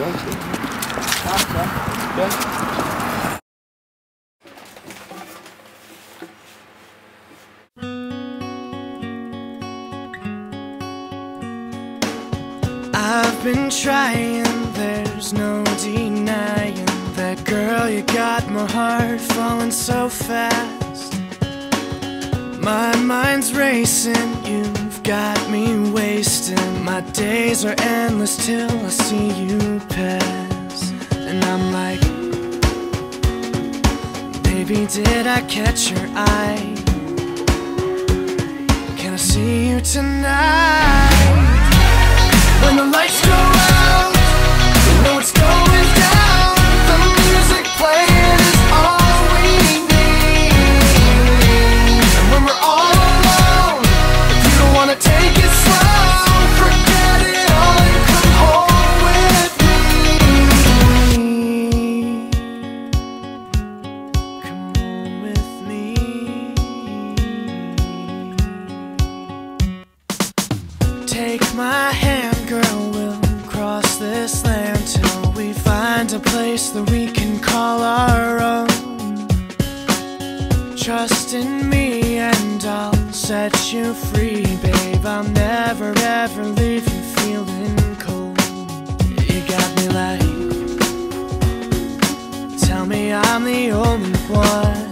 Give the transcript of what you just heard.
I've been trying, there's no denying that girl. You got my heart falling so fast. My mind's racing, you've got me wasting. My days are endless till I see you baby, did I catch your eye? Can I see you tonight? My hand, girl, we'll cross this land till we find a place that we can call our own. Trust in me and I'll set you free, babe. I'll never ever leave you feeling cold. You got me like, tell me I'm the only one.